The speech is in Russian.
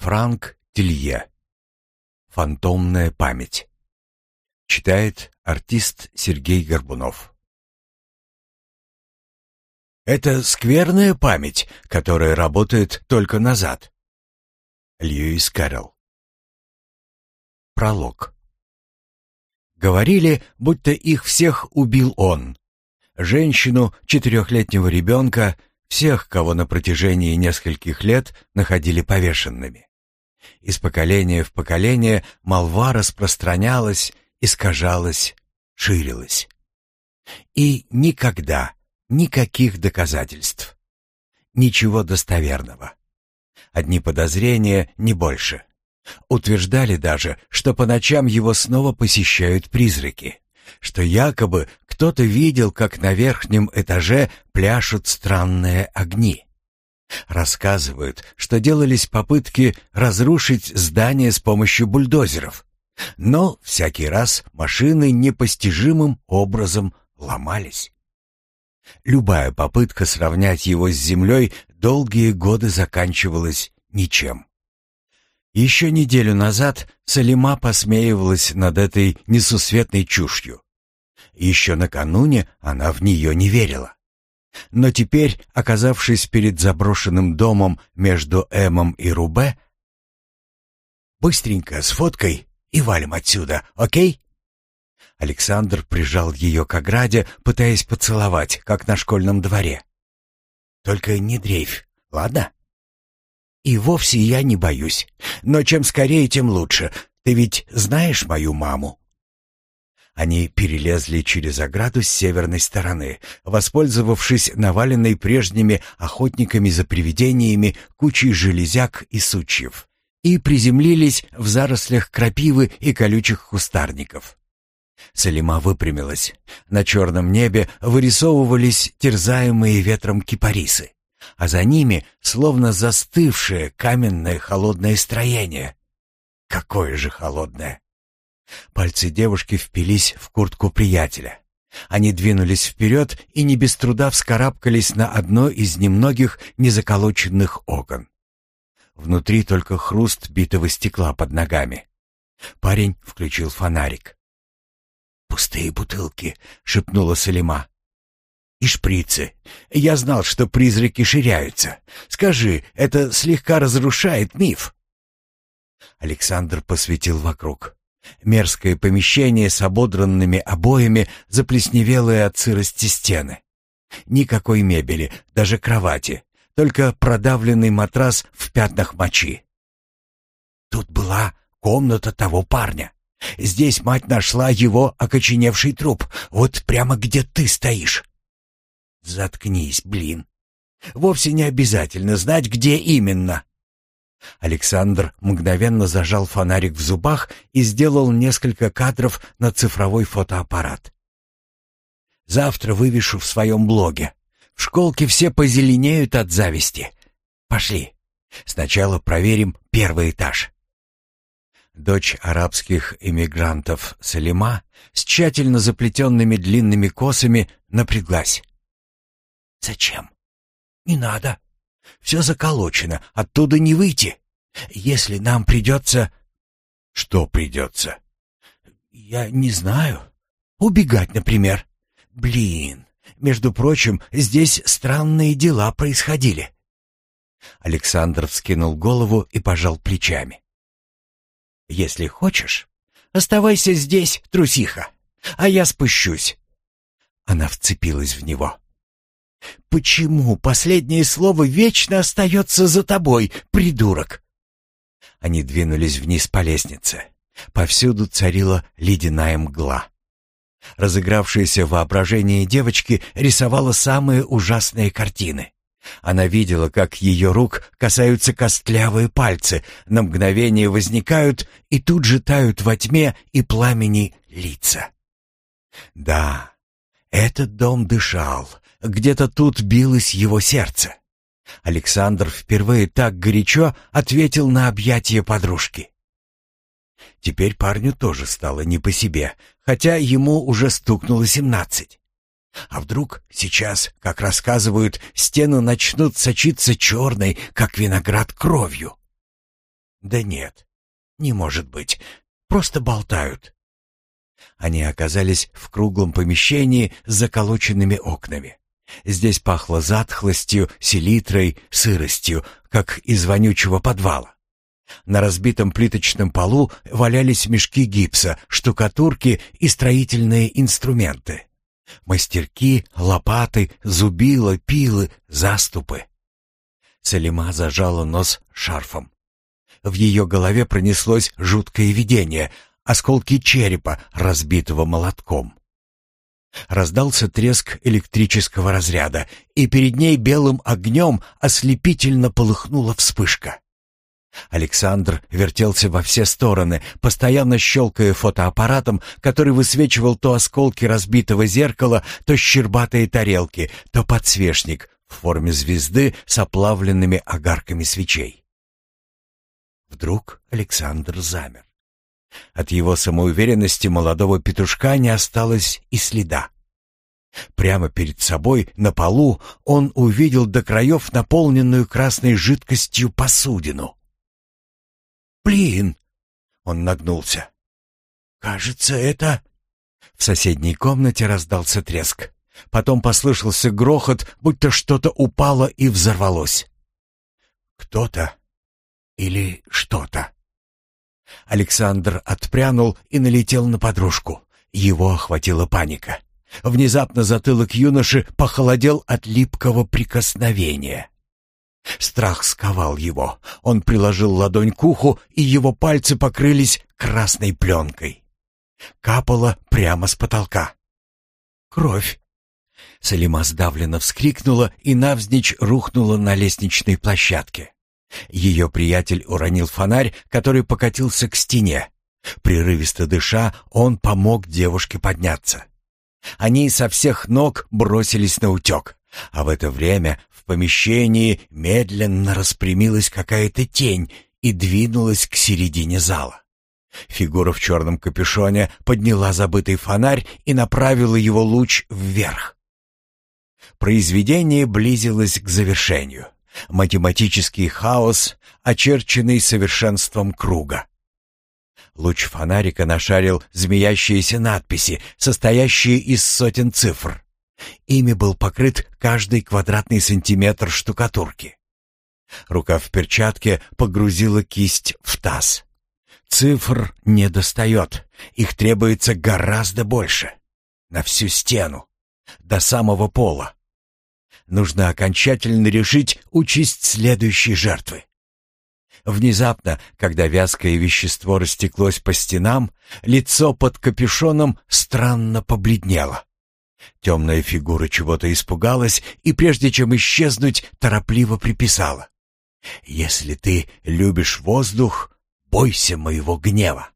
Франк Тилье. Фантомная память. Читает артист Сергей Горбунов. Это скверная память, которая работает только назад. Льюис Кэрролл. Пролог. Говорили, будто их всех убил он. Женщину, четырехлетнего ребенка, всех, кого на протяжении нескольких лет находили повешенными. Из поколения в поколение молва распространялась, искажалась, ширилась. И никогда никаких доказательств. Ничего достоверного. Одни подозрения, не больше. Утверждали даже, что по ночам его снова посещают призраки, что якобы кто-то видел, как на верхнем этаже пляшут странные огни. Рассказывают, что делались попытки разрушить здание с помощью бульдозеров. Но всякий раз машины непостижимым образом ломались. Любая попытка сравнять его с землей долгие годы заканчивалась ничем. Еще неделю назад Салима посмеивалась над этой несусветной чушью. Еще накануне она в нее не верила. Но теперь, оказавшись перед заброшенным домом между Эмом и Рубе, «Быстренько, с фоткой и валим отсюда, окей?» Александр прижал ее к ограде, пытаясь поцеловать, как на школьном дворе. «Только не дрейфь, ладно?» «И вовсе я не боюсь. Но чем скорее, тем лучше. Ты ведь знаешь мою маму?» Они перелезли через ограду с северной стороны, воспользовавшись наваленной прежними охотниками за привидениями кучей железяк и сучьев, и приземлились в зарослях крапивы и колючих кустарников. Салима выпрямилась. На черном небе вырисовывались терзаемые ветром кипарисы, а за ними словно застывшее каменное холодное строение. Какое же холодное! Пальцы девушки впились в куртку приятеля. Они двинулись вперед и не без труда вскарабкались на одно из немногих незаколоченных окон. Внутри только хруст битого стекла под ногами. Парень включил фонарик. «Пустые бутылки», — шепнула Салима. «И шприцы. Я знал, что призраки ширяются. Скажи, это слегка разрушает миф?» Александр посветил вокруг. Мерзкое помещение с ободранными обоями, заплесневелые от сырости стены. Никакой мебели, даже кровати, только продавленный матрас в пятнах мочи. Тут была комната того парня. Здесь мать нашла его окоченевший труп, вот прямо где ты стоишь. Заткнись, блин. Вовсе не обязательно знать, где именно. Александр мгновенно зажал фонарик в зубах и сделал несколько кадров на цифровой фотоаппарат. «Завтра вывешу в своем блоге. В школке все позеленеют от зависти. Пошли. Сначала проверим первый этаж». Дочь арабских эмигрантов Салима с тщательно заплетенными длинными косами напряглась. «Зачем? Не надо. Все заколочено, оттуда не выйти. Если нам придется...» «Что придется?» «Я не знаю. Убегать, например. Блин, между прочим, здесь странные дела происходили». Александр вскинул голову и пожал плечами. «Если хочешь, оставайся здесь, трусиха, а я спущусь». Она вцепилась в него. «Почему последнее слово вечно остается за тобой, придурок?» Они двинулись вниз по лестнице. Повсюду царила ледяная мгла. Разыгравшееся воображение девочки рисовало самые ужасные картины. Она видела, как ее рук касаются костлявые пальцы, на мгновение возникают и тут же тают во тьме и пламени лица. Да, этот дом дышал, где-то тут билось его сердце. Александр впервые так горячо ответил на объятие подружки. Теперь парню тоже стало не по себе, хотя ему уже стукнуло семнадцать. А вдруг сейчас, как рассказывают, стены начнут сочиться черной, как виноград, кровью? Да нет, не может быть. Просто болтают. Они оказались в круглом помещении с заколоченными окнами. Здесь пахло затхлостью, селитрой, сыростью, как из вонючего подвала. На разбитом плиточном полу валялись мешки гипса, штукатурки и строительные инструменты. Мастерки, лопаты, зубила, пилы, заступы. Салима зажала нос шарфом. В ее голове пронеслось жуткое видение — осколки черепа, разбитого молотком. Раздался треск электрического разряда, и перед ней белым огнем ослепительно полыхнула вспышка. Александр вертелся во все стороны, постоянно щелкая фотоаппаратом, который высвечивал то осколки разбитого зеркала, то щербатые тарелки, то подсвечник в форме звезды с оплавленными огарками свечей. Вдруг Александр замер. От его самоуверенности молодого петушка не осталось и следа. Прямо перед собой, на полу, он увидел до краев наполненную красной жидкостью посудину. «Блин!» — он нагнулся. «Кажется, это...» В соседней комнате раздался треск. Потом послышался грохот, будто что-то упало и взорвалось. «Кто-то или что-то?» Александр отпрянул и налетел на подружку. Его охватила паника. Внезапно затылок юноши похолодел от липкого прикосновения. Страх сковал его. Он приложил ладонь к уху, и его пальцы покрылись красной пленкой. Капало прямо с потолка. «Кровь!» Салима сдавленно вскрикнула и навзничь рухнула на лестничной площадке. Ее приятель уронил фонарь, который покатился к стене. Прерывисто дыша, он помог девушке подняться. Они со всех ног бросились на утек, а в это время в помещении медленно распрямилась какая-то тень и двинулась к середине зала. Фигура в черном капюшоне подняла забытый фонарь и направила его луч вверх. Произведение близилось к завершению математический хаос, очерченный совершенством круга. Луч фонарика нашарил змеящиеся надписи, состоящие из сотен цифр. Ими был покрыт каждый квадратный сантиметр штукатурки. Рука в перчатке погрузила кисть в таз. Цифр не достает, их требуется гораздо больше. На всю стену, до самого пола. Нужно окончательно решить участь следующей жертвы. Внезапно, когда вязкое вещество растеклось по стенам, лицо под капюшоном странно побледнело. Темная фигура чего-то испугалась и, прежде чем исчезнуть, торопливо приписала. «Если ты любишь воздух, бойся моего гнева».